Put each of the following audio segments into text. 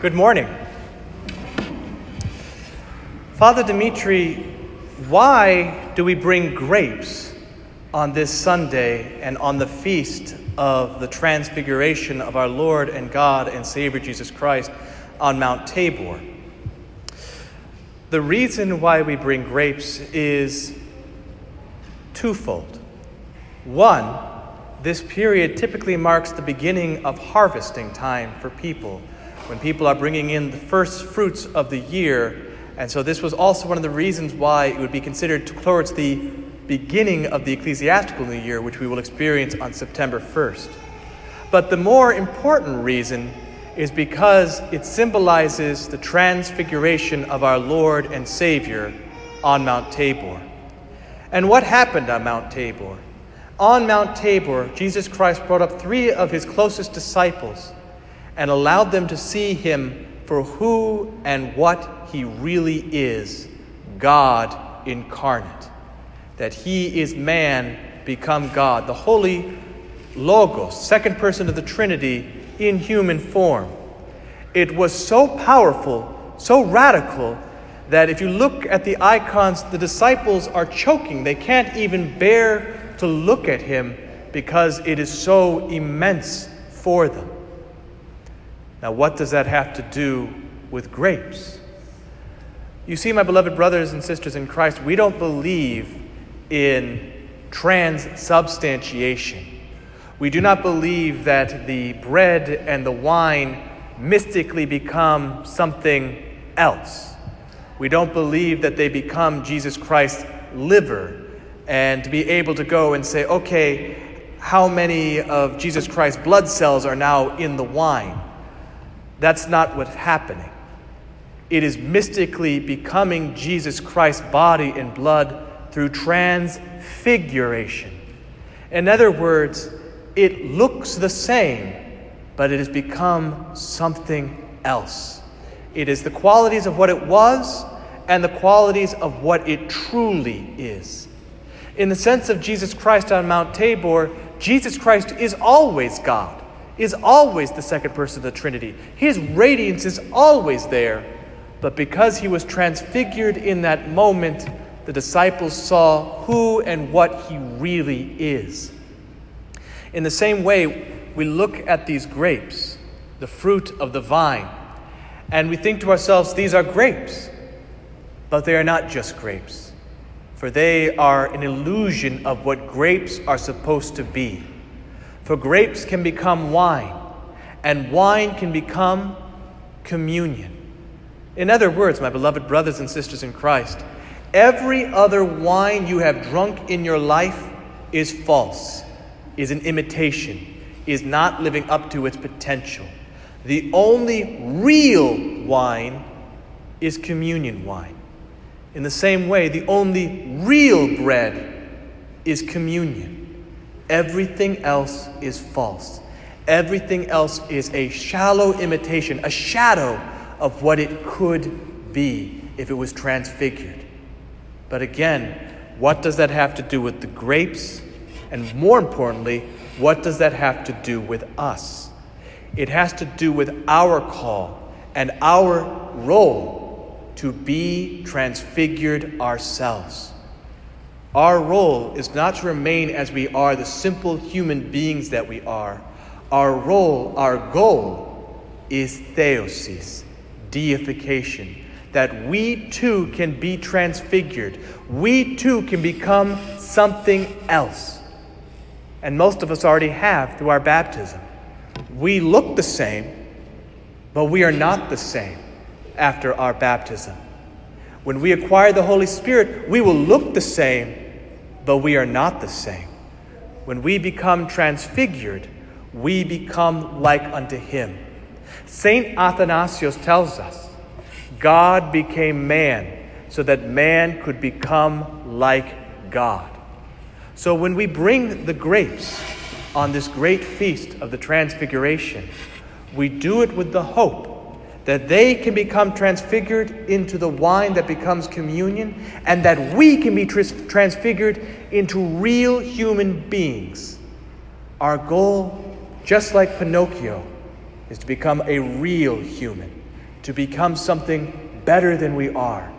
Good morning. Father Dimitri, why do we bring grapes on this Sunday and on the feast of the transfiguration of our Lord and God and Savior Jesus Christ on Mount Tabor? The reason why we bring grapes is twofold. One, this period typically marks the beginning of harvesting time for people when people are bringing in the first fruits of the year. And so, this was also one of the reasons why it would be considered towards the beginning of the ecclesiastical new year, which we will experience on September 1st. But the more important reason is because it symbolizes the transfiguration of our Lord and Savior on Mount Tabor. And what happened on Mount Tabor? On Mount Tabor, Jesus Christ brought up three of his closest disciples and allowed them to see him for who and what he really is God incarnate. That he is man become God, the Holy Logos, second person of the Trinity in human form. It was so powerful, so radical, that if you look at the icons, the disciples are choking. They can't even bear to look at him because it is so immense for them. Now, what does that have to do with grapes? You see, my beloved brothers and sisters in Christ, we don't believe in transubstantiation. We do not believe that the bread and the wine mystically become something else. We don't believe that they become Jesus Christ's liver and to be able to go and say, okay, how many of Jesus Christ's blood cells are now in the wine? That's not what's happening. It is mystically becoming Jesus Christ's body and blood through transfiguration. In other words, it looks the same, but it has become something else. It is the qualities of what it was and the qualities of what it truly is. In the sense of Jesus Christ on Mount Tabor, Jesus Christ is always God is always the second person of the Trinity. His radiance is always there. But because he was transfigured in that moment, the disciples saw who and what he really is. In the same way, we look at these grapes, the fruit of the vine, and we think to ourselves, these are grapes. But they are not just grapes, for they are an illusion of what grapes are supposed to be. For grapes can become wine, and wine can become communion. In other words, my beloved brothers and sisters in Christ, every other wine you have drunk in your life is false, is an imitation, is not living up to its potential. The only real wine is communion wine. In the same way, the only real bread is communion. Everything else is false. Everything else is a shallow imitation, a shadow of what it could be if it was transfigured. But again, what does that have to do with the grapes? And more importantly, what does that have to do with us? It has to do with our call and our role to be transfigured ourselves. Our role is not to remain as we are, the simple human beings that we are. Our role, our goal, is theosis, deification, that we too can be transfigured. We too can become something else. And most of us already have through our baptism. We look the same, but we are not the same after our baptism. When we acquire the Holy Spirit, we will look the same, but we are not the same. When we become transfigured, we become like unto him. St. Athanasius tells us God became man so that man could become like God. So when we bring the grapes on this great feast of the Transfiguration, we do it with the hope that they can become transfigured into the wine that becomes communion, and that we can be tr- transfigured into real human beings. Our goal, just like Pinocchio, is to become a real human, to become something better than we are.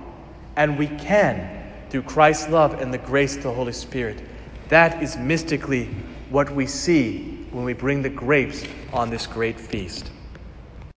And we can through Christ's love and the grace of the Holy Spirit. That is mystically what we see when we bring the grapes on this great feast.